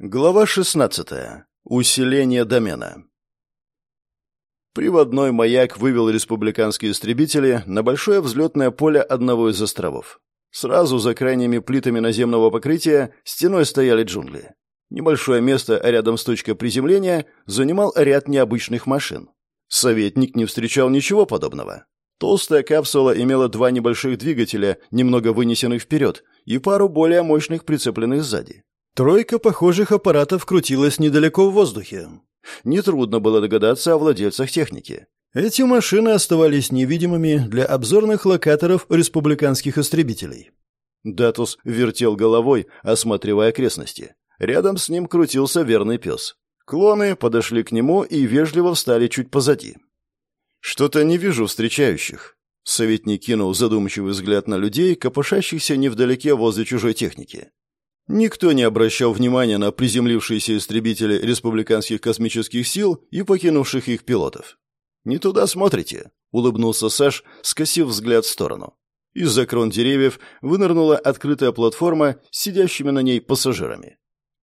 Глава 16. Усиление домена. Приводной маяк вывел республиканские истребители на большое взлетное поле одного из островов. Сразу за крайними плитами наземного покрытия стеной стояли джунгли. Небольшое место рядом с точкой приземления занимал ряд необычных машин. Советник не встречал ничего подобного. Толстая капсула имела два небольших двигателя, немного вынесенных вперед, и пару более мощных прицепленных сзади. Тройка похожих аппаратов крутилась недалеко в воздухе. Нетрудно было догадаться о владельцах техники. Эти машины оставались невидимыми для обзорных локаторов республиканских истребителей. Датус вертел головой, осматривая окрестности. Рядом с ним крутился верный пес. Клоны подошли к нему и вежливо встали чуть позади. «Что-то не вижу встречающих». Советник кинул задумчивый взгляд на людей, копошащихся невдалеке возле чужой техники. Никто не обращал внимания на приземлившиеся истребители республиканских космических сил и покинувших их пилотов. «Не туда смотрите», — улыбнулся Саш, скосив взгляд в сторону. Из-за крон деревьев вынырнула открытая платформа с сидящими на ней пассажирами.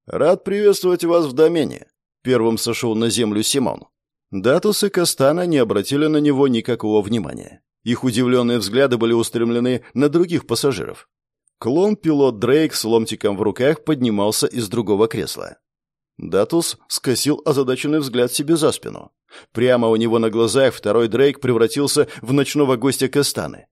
«Рад приветствовать вас в домене», — первым сошел на землю Симон. Датус и Кастана не обратили на него никакого внимания. Их удивленные взгляды были устремлены на других пассажиров. Клон-пилот Дрейк с ломтиком в руках поднимался из другого кресла. Датус скосил озадаченный взгляд себе за спину. Прямо у него на глазах второй Дрейк превратился в ночного гостя Кастаны.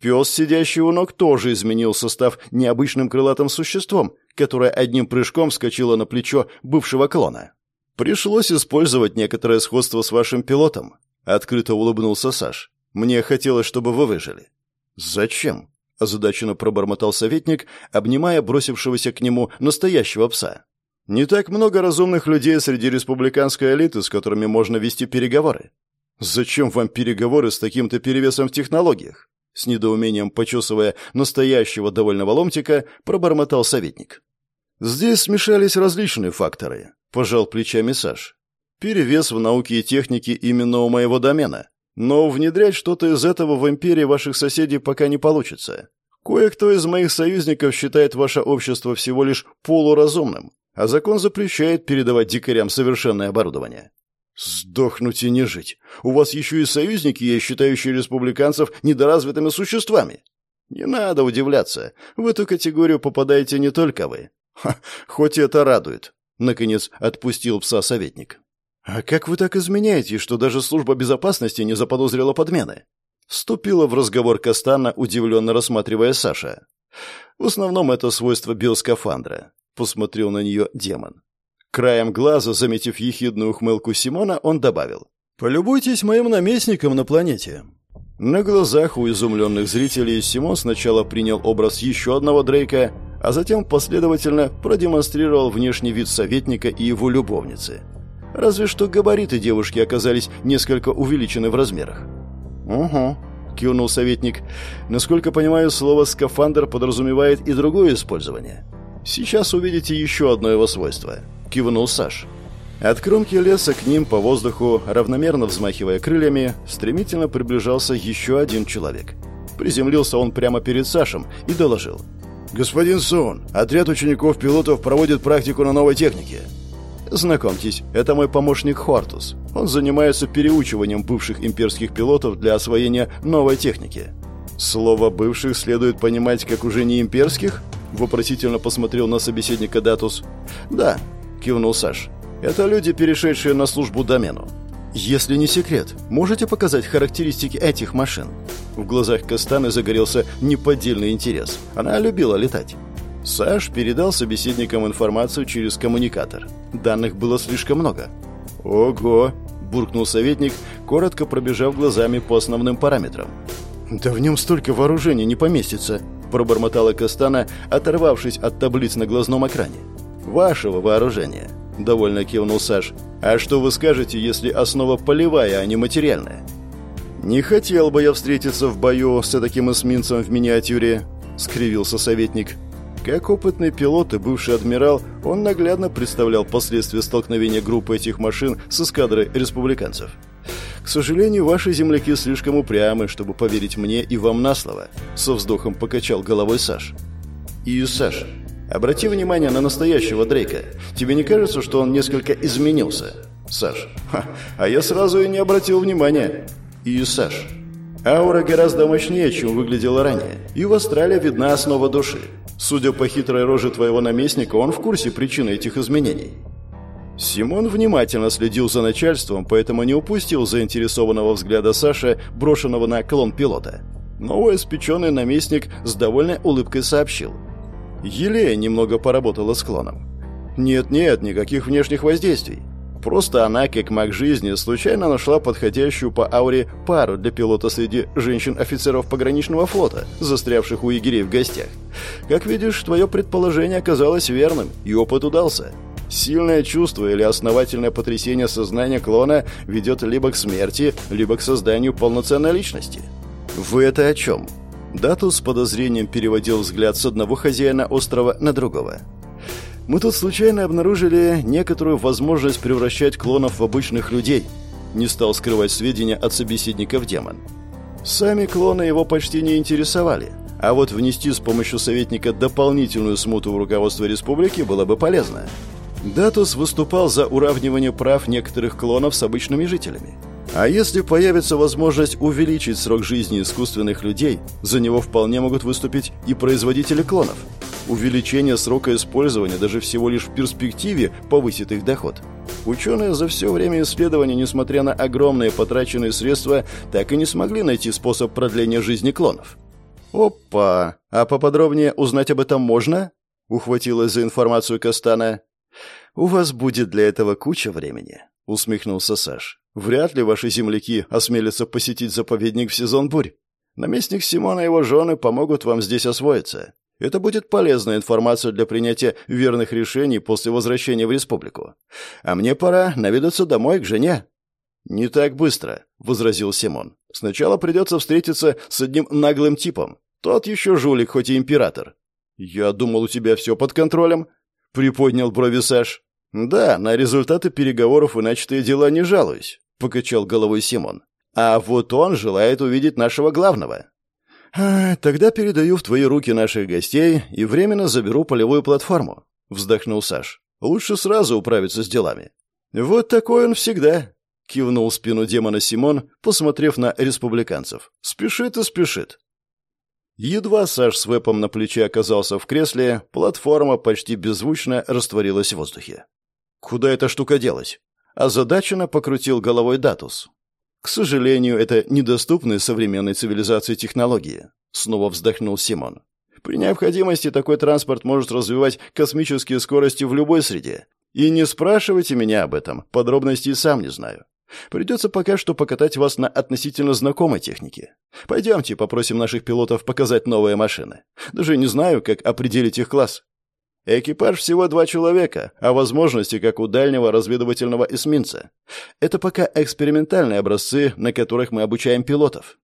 Пес, сидящий у ног, тоже изменил состав необычным крылатым существом, которое одним прыжком вскочило на плечо бывшего клона. «Пришлось использовать некоторое сходство с вашим пилотом», — открыто улыбнулся Саш. «Мне хотелось, чтобы вы выжили». «Зачем?» — озадаченно пробормотал советник, обнимая бросившегося к нему настоящего пса. «Не так много разумных людей среди республиканской элиты, с которыми можно вести переговоры. Зачем вам переговоры с таким-то перевесом в технологиях?» С недоумением почесывая настоящего довольного ломтика, пробормотал советник. «Здесь смешались различные факторы», — пожал плечами Саш. «Перевес в науке и технике именно у моего домена. Но внедрять что-то из этого в империи ваших соседей пока не получится. Кое-кто из моих союзников считает ваше общество всего лишь полуразумным, а закон запрещает передавать дикарям совершенное оборудование. Сдохнуть и не жить. У вас еще и союзники есть, считающие республиканцев недоразвитыми существами. Не надо удивляться. В эту категорию попадаете не только вы. Ха, хоть это радует. Наконец отпустил пса советник. «А как вы так изменяете, что даже служба безопасности не заподозрила подмены?» Вступила в разговор Кастана, удивленно рассматривая Саша. «В основном это свойство биоскафандра», — посмотрел на нее демон. Краем глаза, заметив ехидную ухмылку Симона, он добавил. «Полюбуйтесь моим наместником на планете». На глазах у изумленных зрителей Симон сначала принял образ еще одного Дрейка, а затем последовательно продемонстрировал внешний вид советника и его любовницы — Разве что габариты девушки оказались несколько увеличены в размерах. «Угу», — кивнул советник. «Насколько понимаю, слово «скафандр» подразумевает и другое использование. Сейчас увидите еще одно его свойство», — кивнул Саш. От кромки леса к ним по воздуху, равномерно взмахивая крыльями, стремительно приближался еще один человек. Приземлился он прямо перед Сашем и доложил. «Господин Сон, отряд учеников-пилотов проводит практику на новой технике. Знакомьтесь, это мой помощник Хортус. Он занимается переучиванием бывших имперских пилотов для освоения новой техники. Слово «бывших» следует понимать как уже не имперских? Вопросительно посмотрел на собеседника Датус. «Да», — кивнул Саш. «Это люди, перешедшие на службу домену. Если не секрет, можете показать характеристики этих машин?» В глазах Кастаны загорелся неподдельный интерес. Она любила летать. Саш передал собеседникам информацию через коммуникатор. Данных было слишком много. «Ого!» – буркнул советник, коротко пробежав глазами по основным параметрам. «Да в нем столько вооружений не поместится», – пробормотала Кастана, оторвавшись от таблиц на глазном экране. «Вашего вооружения», – довольно кивнул Саш. «А что вы скажете, если основа полевая, а не материальная?» «Не хотел бы я встретиться в бою с таким эсминцем в миниатюре», — скривился советник. Как опытный пилот и бывший адмирал, он наглядно представлял последствия столкновения группы этих машин с эскадрой республиканцев. «К сожалению, ваши земляки слишком упрямы, чтобы поверить мне и вам на слово», — со вздохом покачал головой Саш. «И, Саш, Обрати внимание на настоящего Дрейка. Тебе не кажется, что он несколько изменился? Саш. Ха, а я сразу и не обратил внимания. И Саш. Аура гораздо мощнее, чем выглядела ранее. И в Астрале видна основа души. Судя по хитрой роже твоего наместника, он в курсе причины этих изменений. Симон внимательно следил за начальством, поэтому не упустил заинтересованного взгляда Саши, брошенного на клон пилота. Новоиспеченный наместник с довольной улыбкой сообщил. Елея немного поработала с клоном. Нет-нет, никаких внешних воздействий. Просто она, как маг жизни, случайно нашла подходящую по ауре пару для пилота среди женщин-офицеров пограничного флота, застрявших у егерей в гостях. Как видишь, твое предположение оказалось верным, и опыт удался. Сильное чувство или основательное потрясение сознания клона ведет либо к смерти, либо к созданию полноценной личности. Вы это о чем? Датус с подозрением переводил взгляд с одного хозяина острова на другого. Мы тут случайно обнаружили некоторую возможность превращать клонов в обычных людей. Не стал скрывать сведения от собеседников демон. Сами клоны его почти не интересовали. А вот внести с помощью советника дополнительную смуту в руководство республики было бы полезно. Датус выступал за уравнивание прав некоторых клонов с обычными жителями. А если появится возможность увеличить срок жизни искусственных людей, за него вполне могут выступить и производители клонов. Увеличение срока использования даже всего лишь в перспективе повысит их доход. Ученые за все время исследования, несмотря на огромные потраченные средства, так и не смогли найти способ продления жизни клонов. «Опа! А поподробнее узнать об этом можно?» — ухватилась за информацию Кастана. «У вас будет для этого куча времени», — усмехнулся Саш. «Вряд ли ваши земляки осмелятся посетить заповедник в сезон бурь. Наместник Симона и его жены помогут вам здесь освоиться. Это будет полезная информация для принятия верных решений после возвращения в республику. А мне пора наведаться домой к жене». «Не так быстро», — возразил Симон. «Сначала придется встретиться с одним наглым типом. Тот еще жулик, хоть и император». «Я думал, у тебя все под контролем», — приподнял брови Саш. «Да, на результаты переговоров и начатые дела не жалуюсь», — покачал головой Симон. «А вот он желает увидеть нашего главного». «А, «Тогда передаю в твои руки наших гостей и временно заберу полевую платформу», — вздохнул Саш. «Лучше сразу управиться с делами». «Вот такой он всегда», — кивнул спину демона Симон, посмотрев на республиканцев. «Спешит и спешит». Едва Саш с вепом на плече оказался в кресле, платформа почти беззвучно растворилась в воздухе. Куда эта штука делась? Озадаченно покрутил головой Датус. К сожалению, это недоступные современной цивилизации технологии. Снова вздохнул Симон. При необходимости такой транспорт может развивать космические скорости в любой среде. И не спрашивайте меня об этом, подробностей сам не знаю. Придется пока что покатать вас на относительно знакомой технике. Пойдемте попросим наших пилотов показать новые машины. Даже не знаю, как определить их класс. Экипаж всего два человека, а возможности, как у дальнего разведывательного эсминца. Это пока экспериментальные образцы, на которых мы обучаем пилотов.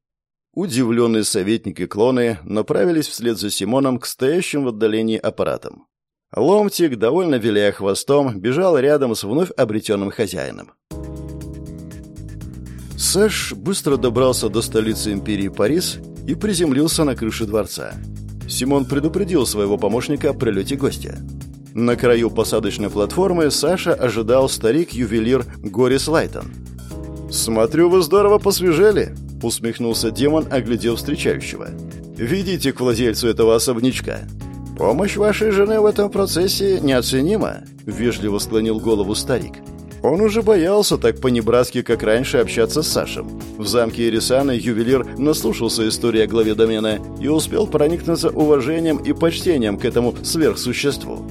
Удивленные советники клоны направились вслед за Симоном к стоящим в отдалении аппаратам. Ломтик, довольно виляя хвостом, бежал рядом с вновь обретенным хозяином. Сэш быстро добрался до столицы империи Парис и приземлился на крыше дворца. Симон предупредил своего помощника о прилете гостя. На краю посадочной платформы Саша ожидал старик-ювелир Горис Лайтон. «Смотрю, вы здорово посвежели», — усмехнулся демон, оглядев встречающего. «Ведите к владельцу этого особнячка». «Помощь вашей жены в этом процессе неоценима», — вежливо склонил голову старик. Он уже боялся так по-небратски, как раньше, общаться с Сашем. В замке Ирисана ювелир наслушался истории о главе домена и успел проникнуться уважением и почтением к этому сверхсуществу.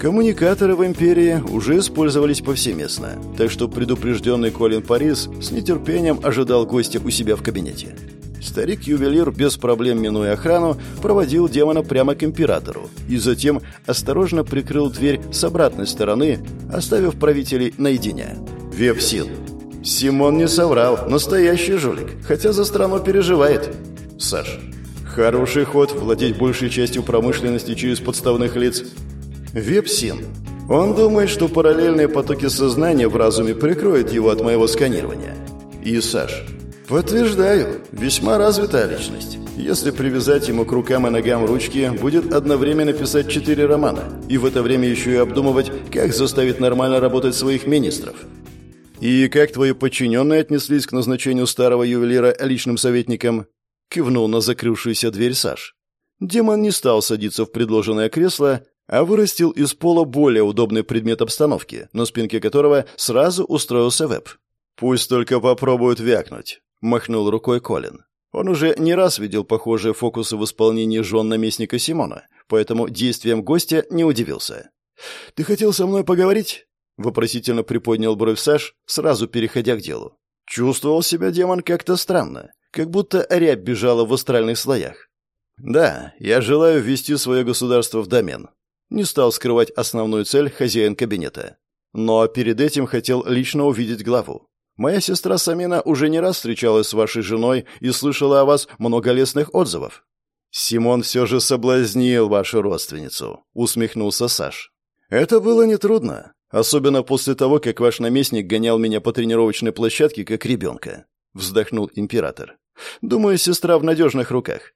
Коммуникаторы в Империи уже использовались повсеместно, так что предупрежденный Колин Парис с нетерпением ожидал гостя у себя в кабинете. Старик-ювелир, без проблем минуя охрану, проводил демона прямо к императору и затем осторожно прикрыл дверь с обратной стороны, оставив правителей наедине. Вепсил. Симон не соврал, настоящий жулик, хотя за страну переживает. Саш. Хороший ход владеть большей частью промышленности через подставных лиц. Вепсин. Он думает, что параллельные потоки сознания в разуме прикроют его от моего сканирования. И Саш. Подтверждаю, весьма развитая личность. Если привязать ему к рукам и ногам ручки, будет одновременно писать четыре романа, и в это время еще и обдумывать, как заставить нормально работать своих министров. «И как твои подчиненные отнеслись к назначению старого ювелира личным советником?» Кивнул на закрывшуюся дверь Саш. Демон не стал садиться в предложенное кресло, а вырастил из пола более удобный предмет обстановки, на спинке которого сразу устроился веб. «Пусть только попробуют вякнуть», — махнул рукой Колин. Он уже не раз видел похожие фокусы в исполнении жен наместника Симона, поэтому действием гостя не удивился. «Ты хотел со мной поговорить?» — вопросительно приподнял бровь Саш, сразу переходя к делу. Чувствовал себя демон как-то странно, как будто рябь бежала в астральных слоях. «Да, я желаю ввести свое государство в домен». Не стал скрывать основную цель хозяин кабинета. Но перед этим хотел лично увидеть главу. Моя сестра Самина уже не раз встречалась с вашей женой и слышала о вас много лестных отзывов. Симон все же соблазнил вашу родственницу, усмехнулся Саш. Это было нетрудно, особенно после того, как ваш наместник гонял меня по тренировочной площадке как ребенка, вздохнул император. Думаю, сестра в надежных руках.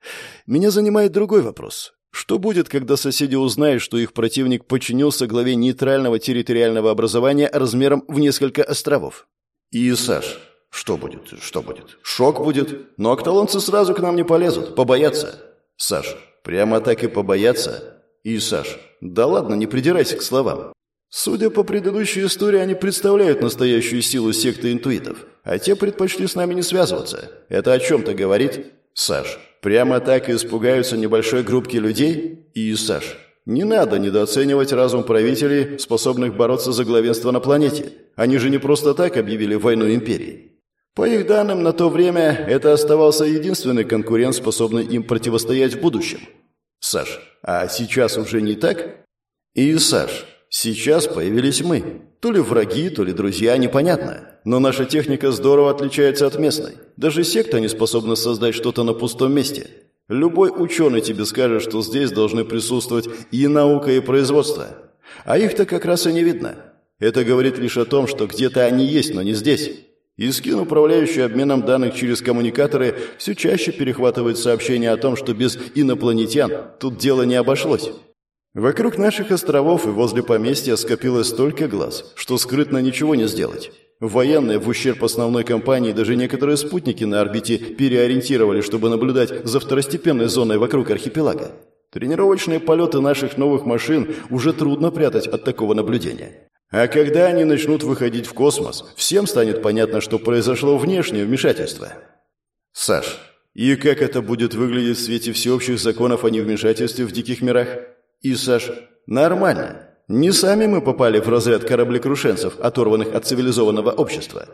Меня занимает другой вопрос. Что будет, когда соседи узнают, что их противник подчинился главе нейтрального территориального образования размером в несколько островов? И, Саш, что будет? Что будет? Шок будет. Но акталонцы сразу к нам не полезут, побоятся. Саш, прямо так и побоятся? И, Саш, да ладно, не придирайся к словам. Судя по предыдущей истории, они представляют настоящую силу секты интуитов, а те предпочли с нами не связываться. Это о чем-то говорит? Саш, прямо так и испугаются небольшой группки людей? И, Саш, не надо недооценивать разум правителей, способных бороться за главенство на планете. Они же не просто так объявили войну империи. По их данным, на то время это оставался единственный конкурент, способный им противостоять в будущем. Саш, а сейчас уже не так? И, Саш, Сейчас появились мы. То ли враги, то ли друзья, непонятно. Но наша техника здорово отличается от местной. Даже секта не способна создать что-то на пустом месте. Любой ученый тебе скажет, что здесь должны присутствовать и наука, и производство. А их-то как раз и не видно. Это говорит лишь о том, что где-то они есть, но не здесь. И скин, управляющий обменом данных через коммуникаторы, все чаще перехватывает сообщения о том, что без инопланетян тут дело не обошлось. Вокруг наших островов и возле поместья скопилось столько глаз, что скрытно ничего не сделать. Военные в ущерб основной компании даже некоторые спутники на орбите переориентировали, чтобы наблюдать за второстепенной зоной вокруг архипелага. Тренировочные полеты наших новых машин уже трудно прятать от такого наблюдения. А когда они начнут выходить в космос, всем станет понятно, что произошло внешнее вмешательство. Саш, и как это будет выглядеть в свете всеобщих законов о невмешательстве в диких мирах? И, Саш, нормально. Не сами мы попали в разряд кораблекрушенцев, оторванных от цивилизованного общества.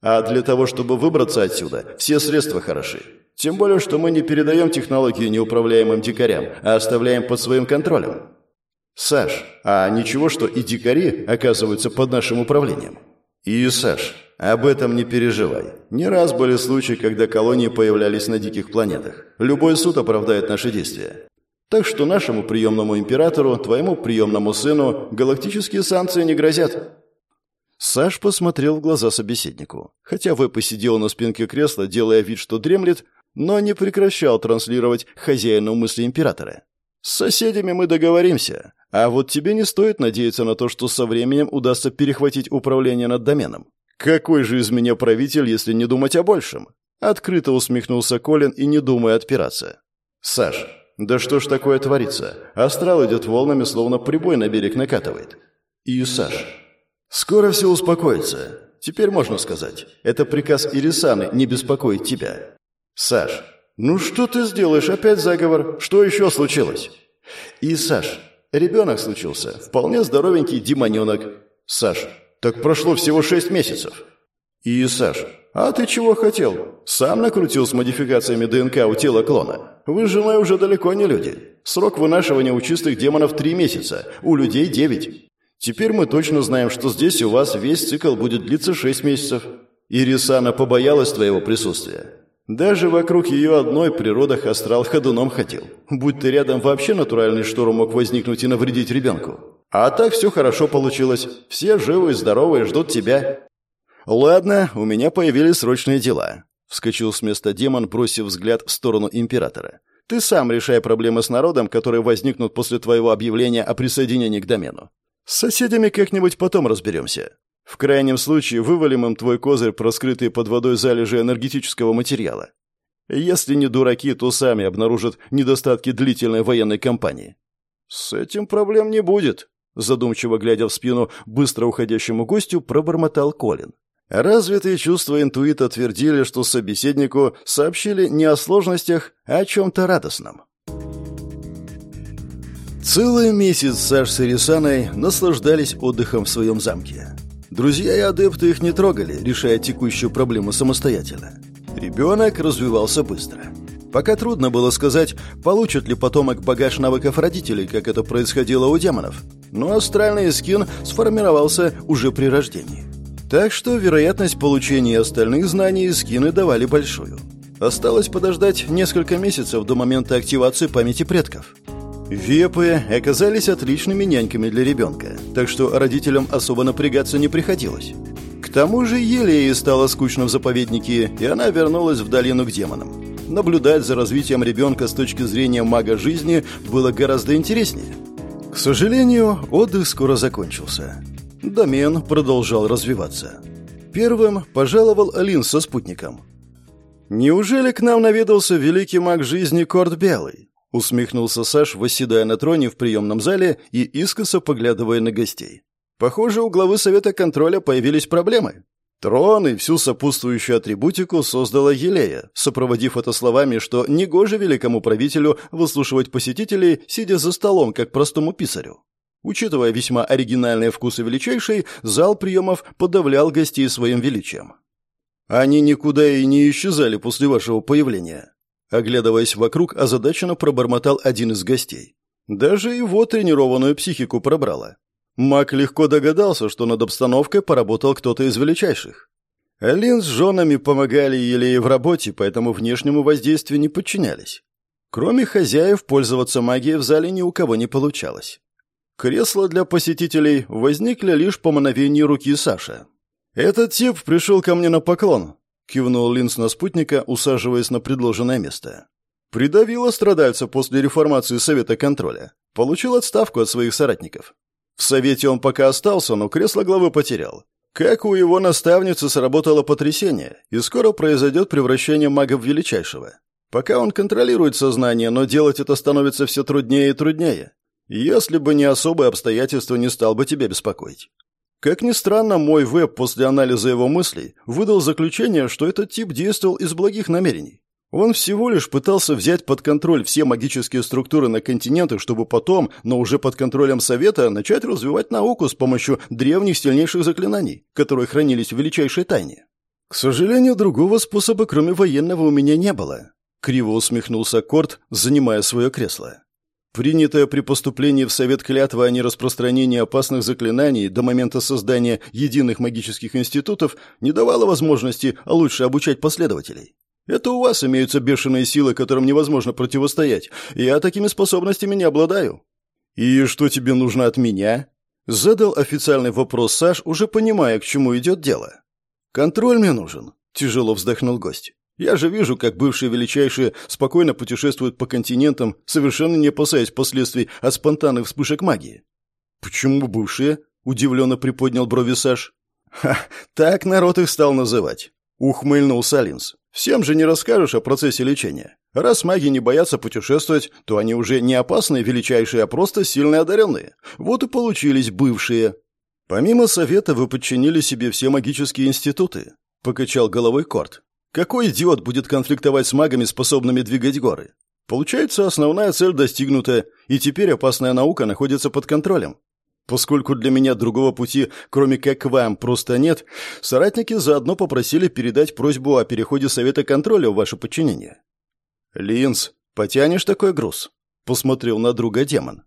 А для того, чтобы выбраться отсюда, все средства хороши. Тем более, что мы не передаем технологии неуправляемым дикарям, а оставляем под своим контролем. Саш, а ничего, что и дикари оказываются под нашим управлением? И, Саш, об этом не переживай. Не раз были случаи, когда колонии появлялись на диких планетах. Любой суд оправдает наши действия. Так что нашему приемному императору, твоему приемному сыну галактические санкции не грозят». Саш посмотрел в глаза собеседнику. Хотя Вэй посидел на спинке кресла, делая вид, что дремлет, но не прекращал транслировать хозяину мысли императора. «С соседями мы договоримся, а вот тебе не стоит надеяться на то, что со временем удастся перехватить управление над доменом. Какой же из меня правитель, если не думать о большем?» Открыто усмехнулся Колин и не думая отпираться. «Саш, да что ж такое творится? Астрал идет волнами, словно прибой на берег накатывает. И Саш. Скоро все успокоится. Теперь можно сказать. Это приказ Ирисаны не беспокоить тебя. Саш. Ну что ты сделаешь? Опять заговор? Что еще случилось? И Саш. Ребенок случился. Вполне здоровенький демоненок. Саш. Так прошло всего шесть месяцев. И Саш. «А ты чего хотел? Сам накрутил с модификациями ДНК у тела клона. Вы с женой уже далеко не люди. Срок вынашивания у чистых демонов три месяца, у людей девять. Теперь мы точно знаем, что здесь у вас весь цикл будет длиться шесть месяцев. Ирисана побоялась твоего присутствия. Даже вокруг ее одной природа астрал ходуном ходил. Будь ты рядом, вообще натуральный шторм мог возникнуть и навредить ребенку. А так все хорошо получилось. Все живы и здоровы ждут тебя. «Ладно, у меня появились срочные дела». Вскочил с места демон, бросив взгляд в сторону императора. «Ты сам решай проблемы с народом, которые возникнут после твоего объявления о присоединении к домену. С соседями как-нибудь потом разберемся. В крайнем случае вывалим им твой козырь про скрытые под водой залежи энергетического материала. Если не дураки, то сами обнаружат недостатки длительной военной кампании. С этим проблем не будет, задумчиво глядя в спину быстро уходящему гостю, пробормотал Колин. Развитые чувства интуита твердили, что собеседнику сообщили не о сложностях, а о чем-то радостном. Целый месяц Саш с Ирисаной наслаждались отдыхом в своем замке. Друзья и адепты их не трогали, решая текущую проблему самостоятельно. Ребенок развивался быстро. Пока трудно было сказать, получит ли потомок багаж навыков родителей, как это происходило у демонов. Но астральный скин сформировался уже при рождении. Так что вероятность получения остальных знаний скины давали большую. Осталось подождать несколько месяцев до момента активации памяти предков. Вепы оказались отличными няньками для ребенка, так что родителям особо напрягаться не приходилось. К тому же Елее стало скучно в заповеднике, и она вернулась в долину к демонам. Наблюдать за развитием ребенка с точки зрения мага жизни было гораздо интереснее. К сожалению, отдых скоро закончился. Домен продолжал развиваться. Первым пожаловал Алин со спутником. «Неужели к нам наведался великий маг жизни Корт Белый?» Усмехнулся Саш, восседая на троне в приемном зале и искоса поглядывая на гостей. Похоже, у главы Совета контроля появились проблемы. Трон и всю сопутствующую атрибутику создала Елея, сопроводив это словами, что негоже великому правителю выслушивать посетителей, сидя за столом, как простому писарю. Учитывая весьма оригинальные вкусы величайшей, зал приемов подавлял гостей своим величием. Они никуда и не исчезали после вашего появления. Оглядываясь вокруг, озадаченно пробормотал один из гостей. Даже его тренированную психику пробрало. Мак легко догадался, что над обстановкой поработал кто-то из величайших. Лин с женами помогали Елее в работе, поэтому внешнему воздействию не подчинялись. Кроме хозяев, пользоваться магией в зале ни у кого не получалось. Кресла для посетителей возникли лишь по мановению руки Саша. «Этот тип пришел ко мне на поклон», — кивнул Линс на спутника, усаживаясь на предложенное место. «Придавило страдальца после реформации Совета контроля. Получил отставку от своих соратников. В Совете он пока остался, но кресло главы потерял. Как у его наставницы сработало потрясение, и скоро произойдет превращение мага в величайшего. Пока он контролирует сознание, но делать это становится все труднее и труднее. Если бы не особые обстоятельства, не стал бы тебя беспокоить. Как ни странно, мой веб после анализа его мыслей выдал заключение, что этот тип действовал из благих намерений. Он всего лишь пытался взять под контроль все магические структуры на континентах, чтобы потом, но уже под контролем Совета, начать развивать науку с помощью древних сильнейших заклинаний, которые хранились в величайшей тайне. К сожалению, другого способа, кроме военного, у меня не было. Криво усмехнулся Корт, занимая свое кресло. Принятая при поступлении в Совет клятва о нераспространении опасных заклинаний до момента создания единых магических институтов не давала возможности лучше обучать последователей. Это у вас имеются бешеные силы, которым невозможно противостоять. Я такими способностями не обладаю». «И что тебе нужно от меня?» Задал официальный вопрос Саш, уже понимая, к чему идет дело. «Контроль мне нужен», — тяжело вздохнул гость. «Я же вижу, как бывшие величайшие спокойно путешествуют по континентам, совершенно не опасаясь последствий от спонтанных вспышек магии». «Почему бывшие?» — удивленно приподнял брови Саш. «Ха, так народ их стал называть», — ухмыльнул Салинс. Всем же не расскажешь о процессе лечения. Раз маги не боятся путешествовать, то они уже не опасные величайшие, а просто сильно одаренные. Вот и получились бывшие. Помимо совета вы подчинили себе все магические институты, покачал головой Корт. Какой идиот будет конфликтовать с магами, способными двигать горы? Получается, основная цель достигнута, и теперь опасная наука находится под контролем. Поскольку для меня другого пути, кроме как к вам, просто нет, соратники заодно попросили передать просьбу о переходе Совета контроля в ваше подчинение. «Линз, потянешь такой груз?» — посмотрел на друга демон.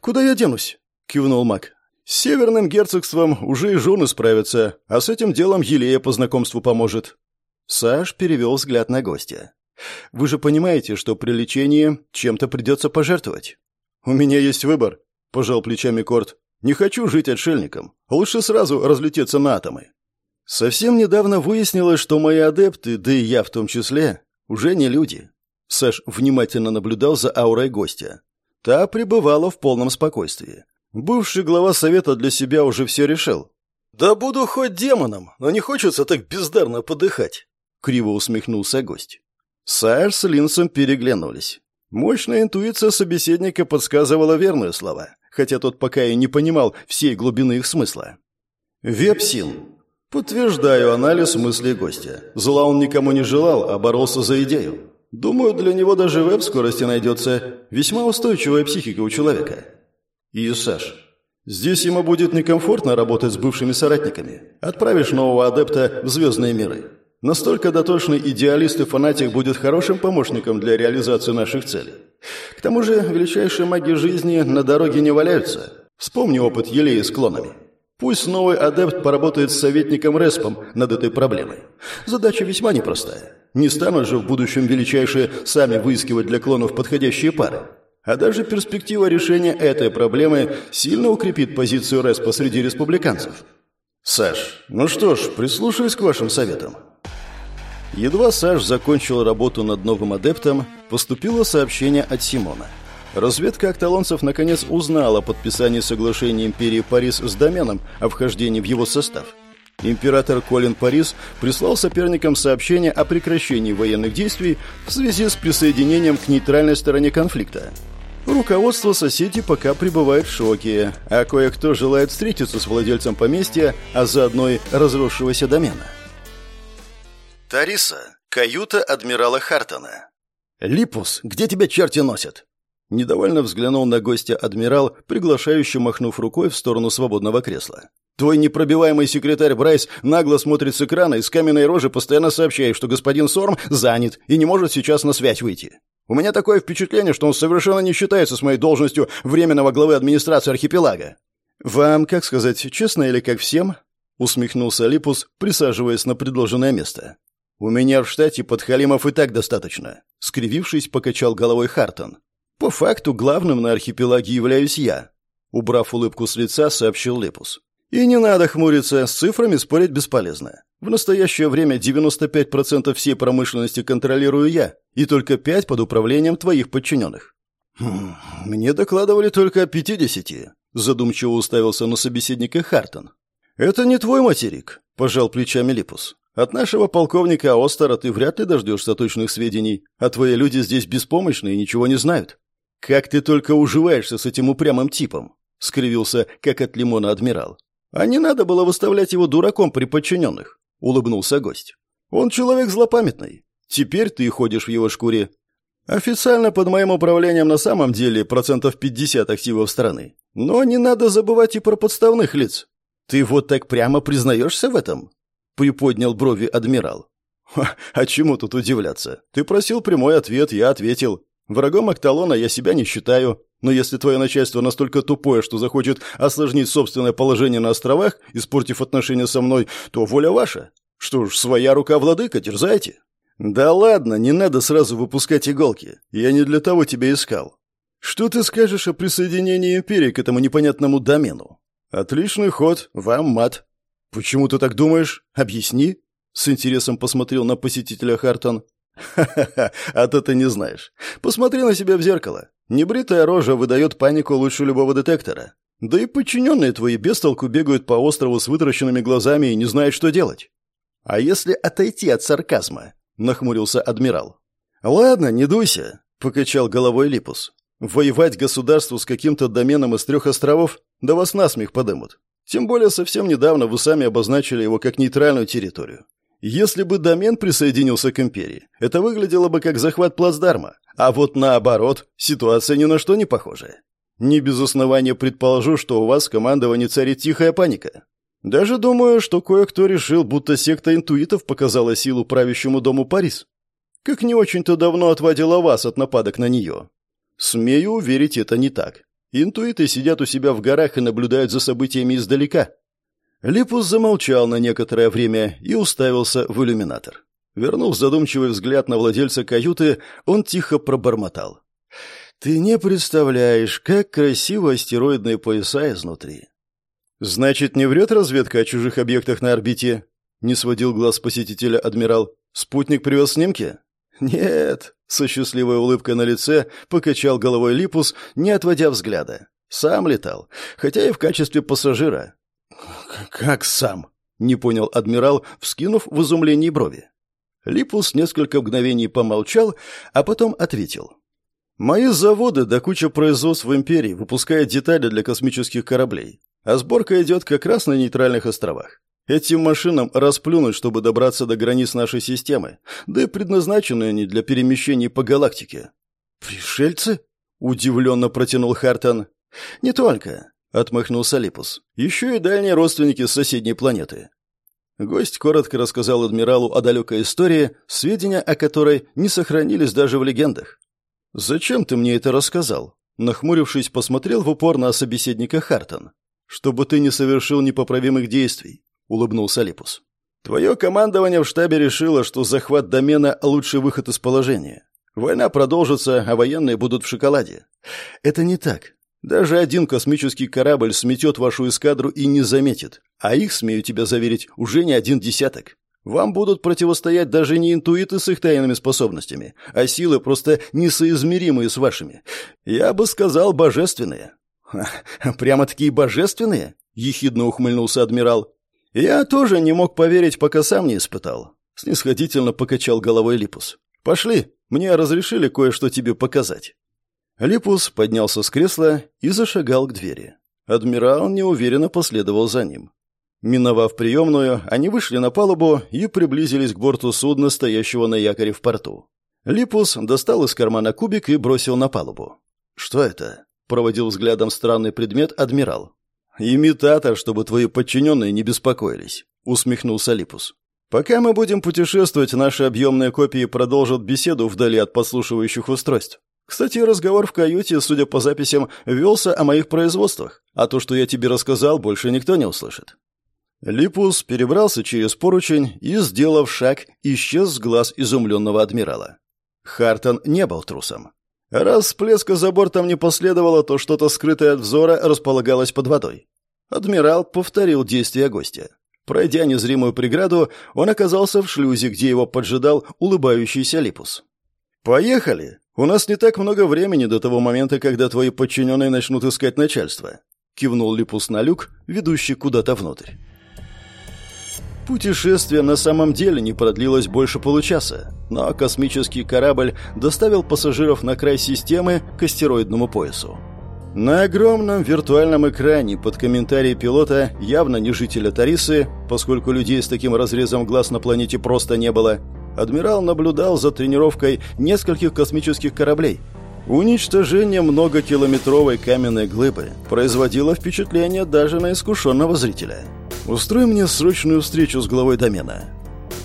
«Куда я денусь?» — кивнул маг. «С северным герцогством уже и жены справятся, а с этим делом Елея по знакомству поможет». Саш перевел взгляд на гостя. «Вы же понимаете, что при лечении чем-то придется пожертвовать?» «У меня есть выбор», — пожал плечами Корт. «Не хочу жить отшельником. Лучше сразу разлететься на атомы». Совсем недавно выяснилось, что мои адепты, да и я в том числе, уже не люди. Саш внимательно наблюдал за аурой гостя. Та пребывала в полном спокойствии. Бывший глава совета для себя уже все решил. «Да буду хоть демоном, но не хочется так бездарно подыхать», — криво усмехнулся гость. Сайр с Линсом переглянулись. Мощная интуиция собеседника подсказывала верные слова, хотя тот пока и не понимал всей глубины их смысла. «Вепсин», Подтверждаю анализ мыслей гостя. Зла он никому не желал, а боролся за идею. Думаю, для него даже веб скорости найдется. Весьма устойчивая психика у человека. И Саш. Здесь ему будет некомфортно работать с бывшими соратниками. Отправишь нового адепта в звездные миры. Настолько дотошный идеалист и фанатик будет хорошим помощником для реализации наших целей. К тому же величайшие маги жизни на дороге не валяются. Вспомни опыт Елеи с клонами. Пусть новый адепт поработает с советником Респом над этой проблемой. Задача весьма непростая. Не станут же в будущем величайшие сами выискивать для клонов подходящие пары. А даже перспектива решения этой проблемы сильно укрепит позицию Респа среди республиканцев. Саш, ну что ж, прислушаюсь к вашим советам. Едва Саш закончил работу над новым адептом, поступило сообщение от Симона – Разведка акталонцев наконец узнала о подписании соглашения империи Парис с доменом о вхождении в его состав. Император Колин Парис прислал соперникам сообщение о прекращении военных действий в связи с присоединением к нейтральной стороне конфликта. Руководство соседей пока пребывает в шоке, а кое-кто желает встретиться с владельцем поместья, а заодно и разросшегося домена. Тариса, каюта адмирала Хартона. «Липус, где тебя черти носят?» Недовольно взглянул на гостя адмирал, приглашающе махнув рукой в сторону свободного кресла. «Твой непробиваемый секретарь Брайс нагло смотрит с экрана и с каменной рожи постоянно сообщает, что господин Сорм занят и не может сейчас на связь выйти. У меня такое впечатление, что он совершенно не считается с моей должностью временного главы администрации архипелага». «Вам, как сказать, честно или как всем?» — усмехнулся Липус, присаживаясь на предложенное место. «У меня в штате подхалимов и так достаточно», — скривившись, покачал головой Хартон. По факту главным на архипелаге являюсь я, убрав улыбку с лица, сообщил Лепус. И не надо хмуриться, с цифрами спорить бесполезно. В настоящее время 95% всей промышленности контролирую я, и только 5 под управлением твоих подчиненных. Хм, мне докладывали только о 50, задумчиво уставился на собеседника Хартон. Это не твой материк, пожал плечами Липус. От нашего полковника Остера ты вряд ли дождешься точных сведений, а твои люди здесь беспомощны и ничего не знают. «Как ты только уживаешься с этим упрямым типом!» — скривился, как от лимона адмирал. «А не надо было выставлять его дураком при подчиненных», — улыбнулся гость. «Он человек злопамятный. Теперь ты ходишь в его шкуре. Официально под моим управлением на самом деле процентов 50 активов страны. Но не надо забывать и про подставных лиц. Ты вот так прямо признаешься в этом?» — приподнял брови адмирал. «А чему тут удивляться? Ты просил прямой ответ, я ответил. Врагом Акталона я себя не считаю, но если твое начальство настолько тупое, что захочет осложнить собственное положение на островах, испортив отношения со мной, то воля ваша. Что ж, своя рука владыка, терзайте. Да ладно, не надо сразу выпускать иголки. Я не для того тебя искал. Что ты скажешь о присоединении империи к этому непонятному домену? Отличный ход, вам мат. Почему ты так думаешь? Объясни. С интересом посмотрел на посетителя Хартон. «Ха-ха-ха, а то ты не знаешь. Посмотри на себя в зеркало. Небритая рожа выдает панику лучше любого детектора. Да и подчиненные твои без толку бегают по острову с вытаращенными глазами и не знают, что делать. А если отойти от сарказма?» — нахмурился адмирал. «Ладно, не дуйся», — покачал головой Липус. «Воевать государству с каким-то доменом из трех островов? Да вас насмех подымут. Тем более совсем недавно вы сами обозначили его как нейтральную территорию. Если бы домен присоединился к империи, это выглядело бы как захват плацдарма, а вот наоборот, ситуация ни на что не похожая. Не без основания предположу, что у вас в командовании царит тихая паника. Даже думаю, что кое-кто решил, будто секта интуитов показала силу правящему дому Парис. Как не очень-то давно отводила вас от нападок на нее. Смею уверить, это не так. Интуиты сидят у себя в горах и наблюдают за событиями издалека. Липус замолчал на некоторое время и уставился в иллюминатор. Вернув задумчивый взгляд на владельца каюты, он тихо пробормотал. «Ты не представляешь, как красиво астероидные пояса изнутри». «Значит, не врет разведка о чужих объектах на орбите?» — не сводил глаз посетителя адмирал. «Спутник привез снимки?» «Нет», — со счастливой улыбкой на лице покачал головой Липус, не отводя взгляда. «Сам летал, хотя и в качестве пассажира». «Как сам?» — не понял адмирал, вскинув в изумлении брови. Липус несколько мгновений помолчал, а потом ответил. «Мои заводы да куча производств в Империи выпускают детали для космических кораблей, а сборка идет как раз на нейтральных островах. Этим машинам расплюнуть, чтобы добраться до границ нашей системы, да и предназначены они для перемещений по галактике». «Пришельцы?» — удивленно протянул Хартон. «Не только», — отмахнулся Липус. «Еще и дальние родственники с соседней планеты. Гость коротко рассказал адмиралу о далекой истории, сведения о которой не сохранились даже в легендах. «Зачем ты мне это рассказал?» Нахмурившись, посмотрел в упор на собеседника Хартон. «Чтобы ты не совершил непоправимых действий», — улыбнулся Липус. «Твое командование в штабе решило, что захват домена — лучший выход из положения. Война продолжится, а военные будут в шоколаде. Это не так. Даже один космический корабль сметет вашу эскадру и не заметит, а их, смею тебя заверить, уже не один десяток. Вам будут противостоять даже не интуиты с их тайными способностями, а силы просто несоизмеримые с вашими. Я бы сказал, божественные». «Прямо такие божественные?» — ехидно ухмыльнулся адмирал. «Я тоже не мог поверить, пока сам не испытал». Снисходительно покачал головой Липус. «Пошли, мне разрешили кое-что тебе показать». Липус поднялся с кресла и зашагал к двери. Адмирал неуверенно последовал за ним. Миновав приемную, они вышли на палубу и приблизились к борту судна, стоящего на якоре в порту. Липус достал из кармана кубик и бросил на палубу. «Что это?» — проводил взглядом странный предмет адмирал. «Имитатор, чтобы твои подчиненные не беспокоились», — усмехнулся Липус. «Пока мы будем путешествовать, наши объемные копии продолжат беседу вдали от подслушивающих устройств. Кстати, разговор в каюте, судя по записям, велся о моих производствах, а то, что я тебе рассказал, больше никто не услышит». Липус перебрался через поручень и, сделав шаг, исчез с глаз изумленного адмирала. Хартон не был трусом. Раз всплеска за бортом не последовало, то что-то скрытое от взора располагалось под водой. Адмирал повторил действия гостя. Пройдя незримую преграду, он оказался в шлюзе, где его поджидал улыбающийся Липус. «Поехали!» «У нас не так много времени до того момента, когда твои подчиненные начнут искать начальство», — кивнул Липус на люк, ведущий куда-то внутрь. Путешествие на самом деле не продлилось больше получаса, но космический корабль доставил пассажиров на край системы к астероидному поясу. На огромном виртуальном экране под комментарий пилота, явно не жителя Тарисы, поскольку людей с таким разрезом глаз на планете просто не было, адмирал наблюдал за тренировкой нескольких космических кораблей. Уничтожение многокилометровой каменной глыбы производило впечатление даже на искушенного зрителя. «Устрой мне срочную встречу с главой домена».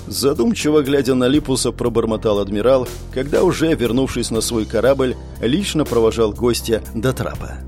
Задумчиво глядя на Липуса, пробормотал адмирал, когда уже, вернувшись на свой корабль, лично провожал гостя до трапа.